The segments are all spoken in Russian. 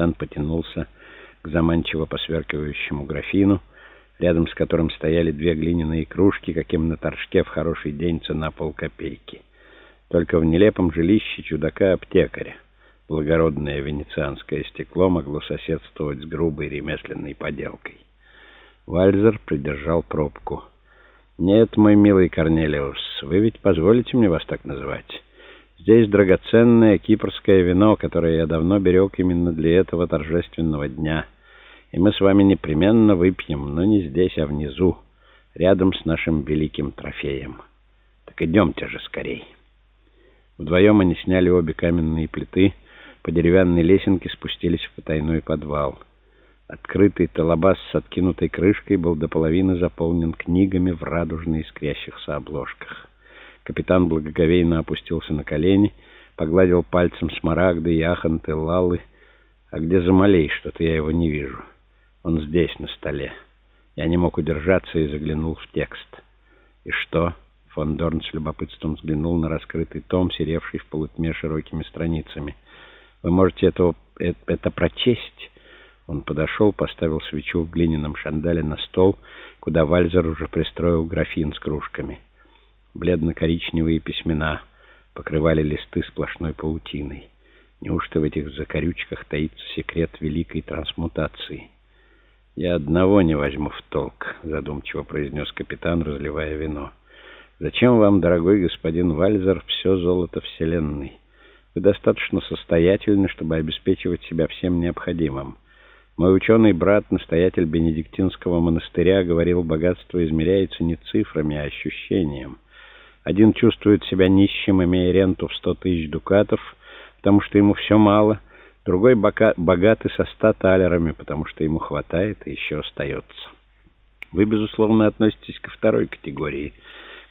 Капитан потянулся к заманчиво посверкивающему графину, рядом с которым стояли две глиняные кружки, каким на торжке в хороший день цена полкопейки. Только в нелепом жилище чудака-аптекаря благородное венецианское стекло могло соседствовать с грубой ремесленной поделкой. Вальзер придержал пробку. «Нет, мой милый Корнелиус, вы ведь позволите мне вас так называть?» Здесь драгоценное кипрское вино, которое я давно берег именно для этого торжественного дня. И мы с вами непременно выпьем, но не здесь, а внизу, рядом с нашим великим трофеем. Так идемте же скорей. Вдвоем они сняли обе каменные плиты, по деревянной лесенке спустились в потайной подвал. Открытый толобас с откинутой крышкой был до половины заполнен книгами в радужно искрящихся обложках. Капитан благоговейно опустился на колени, погладил пальцем смарагды, яхонты, лалы. А где Замалей? Что-то я его не вижу. Он здесь, на столе. Я не мог удержаться и заглянул в текст. И что? Фон Дорн с любопытством взглянул на раскрытый том, серевший в полутьме широкими страницами. Вы можете это, это, это прочесть? Он подошел, поставил свечу в глиняном шандале на стол, куда Вальзер уже пристроил графин с кружками. Бледно-коричневые письмена покрывали листы сплошной паутиной. Неужто в этих закорючках таится секрет великой трансмутации? «Я одного не возьму в толк», — задумчиво произнес капитан, разливая вино. «Зачем вам, дорогой господин Вальзер, все золото Вселенной? Вы достаточно состоятельны, чтобы обеспечивать себя всем необходимым. Мой ученый брат, настоятель Бенедиктинского монастыря, говорил, богатство измеряется не цифрами, а ощущением». Один чувствует себя нищим, имея ренту в сто тысяч дукатов, потому что ему все мало. Другой богатый со ста талерами, потому что ему хватает и еще остается. Вы, безусловно, относитесь ко второй категории.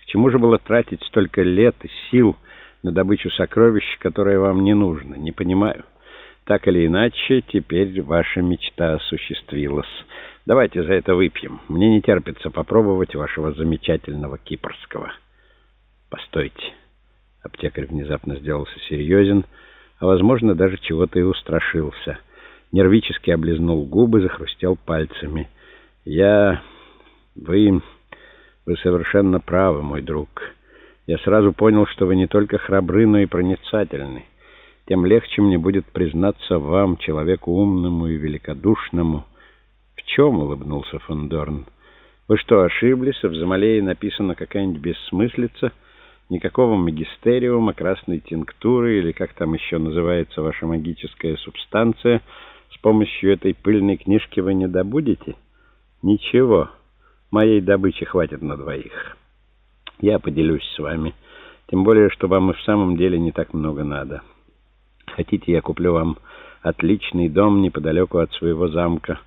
К чему же было тратить столько лет и сил на добычу сокровищ, которое вам не нужно? Не понимаю. Так или иначе, теперь ваша мечта осуществилась. Давайте за это выпьем. Мне не терпится попробовать вашего замечательного кипрского. «Постойте». Аптекарь внезапно сделался серьезен, а, возможно, даже чего-то и устрашился. Нервически облизнул губы, захрустел пальцами. «Я... Вы... Вы совершенно правы, мой друг. Я сразу понял, что вы не только храбры, но и проницательны. Тем легче мне будет признаться вам, человеку умному и великодушному». «В чем?» — улыбнулся Фондорн. «Вы что, ошиблись? В Замалее написано какая-нибудь бессмыслица?» Никакого магистериума, красной тинктуры или как там еще называется ваша магическая субстанция, с помощью этой пыльной книжки вы не добудете? Ничего, моей добычи хватит на двоих. Я поделюсь с вами, тем более, что вам и в самом деле не так много надо. Хотите, я куплю вам отличный дом неподалеку от своего замка.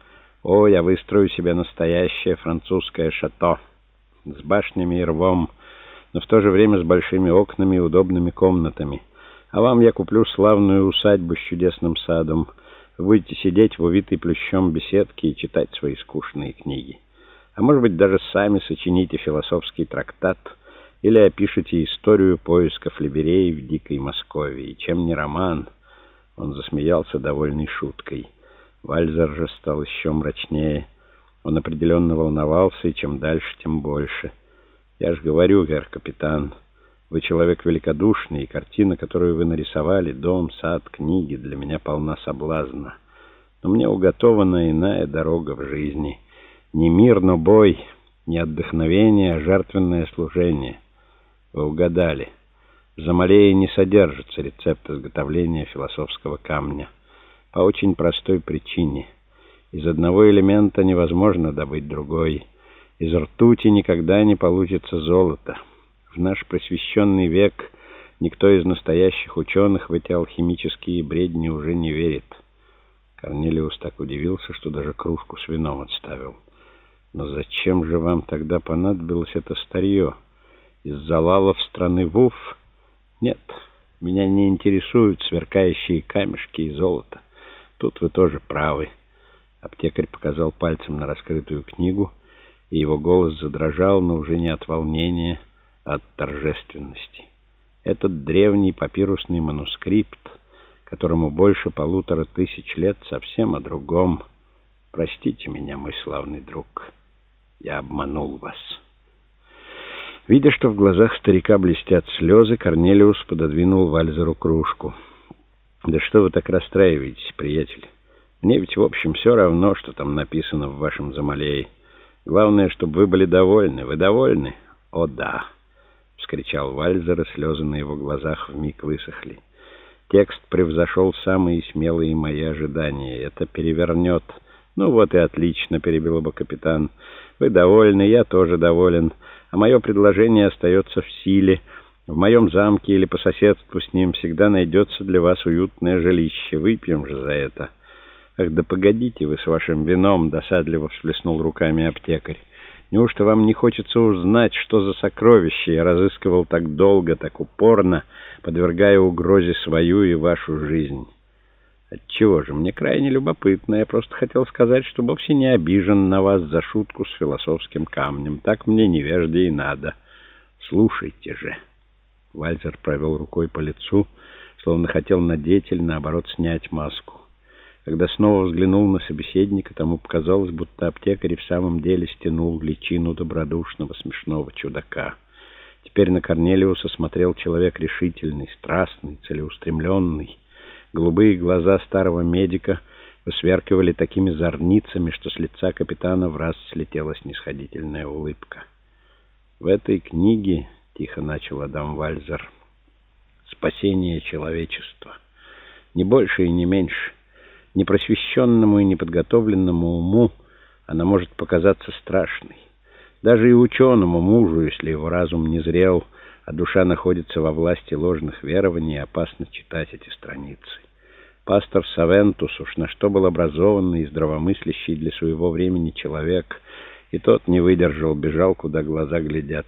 О, я выстрою себе настоящее французское шато с башнями и рвом, но в то же время с большими окнами и удобными комнатами. А вам я куплю славную усадьбу с чудесным садом. Будете сидеть в увитой плющом беседке и читать свои скучные книги. А может быть, даже сами сочините философский трактат или опишите историю поисков либерей в дикой Москве. Чем не роман? Он засмеялся довольной шуткой. Вальзер же стал еще мрачнее. Он определенно волновался, и чем дальше, тем больше — я же говорю, гер капитан, вы человек великодушный, и картина, которую вы нарисовали, дом, сад, книги, для меня полна соблазна. Но мне уготована иная дорога в жизни. Не мир, но бой, не отдохновение, а жертвенное служение. Вы угадали. В Замалее не содержится рецепт изготовления философского камня. По очень простой причине. Из одного элемента невозможно добыть другой. Из ртути никогда не получится золото. В наш просвещенный век никто из настоящих ученых в эти алхимические бредни уже не верит. Корнелиус так удивился, что даже кружку с вином отставил. Но зачем же вам тогда понадобилось это старье? Из залалов страны Вуф? Нет, меня не интересуют сверкающие камешки и золото. Тут вы тоже правы. Аптекарь показал пальцем на раскрытую книгу, и его голос задрожал, но уже не от волнения, а от торжественности. Этот древний папирусный манускрипт, которому больше полутора тысяч лет, совсем о другом. Простите меня, мой славный друг, я обманул вас». Видя, что в глазах старика блестят слезы, Корнелиус пододвинул Вальзеру кружку. «Да что вы так расстраиваетесь, приятель? Мне ведь, в общем, все равно, что там написано в вашем замалее. Главное, чтобы вы были довольны. Вы довольны?» «О, да!» — вскричал Вальзер, и слезы на его глазах вмиг высохли. «Текст превзошел самые смелые мои ожидания. Это перевернет...» «Ну вот и отлично», — перебил бы капитан. «Вы довольны, я тоже доволен» а мое предложение остается в силе. В моем замке или по соседству с ним всегда найдется для вас уютное жилище. Выпьем же за это. Ах, да погодите вы с вашим вином, досадливо всплеснул руками аптекарь. Неужто вам не хочется узнать, что за сокровище я разыскивал так долго, так упорно, подвергая угрозе свою и вашу жизнь? Отчего же? Мне крайне любопытно. Я просто хотел сказать, что вовсе не обижен на вас за шутку с философским камнем. Так мне невежде и надо. Слушайте же. Вальзер провел рукой по лицу, словно хотел надеть или, наоборот, снять маску. Когда снова взглянул на собеседника, тому показалось, будто аптекарь в самом деле стянул личину добродушного, смешного чудака. Теперь на Корнелиуса смотрел человек решительный, страстный, целеустремленный, Голубые глаза старого медика высверкивали такими зорницами, что с лица капитана в раз слетела снисходительная улыбка. «В этой книге, — тихо начал Адам Вальзер, — спасение человечества. Не больше и не меньше. Непросвещенному и неподготовленному уму она может показаться страшной. Даже и ученому мужу, если его разум не зрел, — а душа находится во власти ложных верований, опасно читать эти страницы. Пастор Савентус уж на что был образованный и здравомыслящий для своего времени человек, и тот не выдержал, бежал, куда глаза глядят.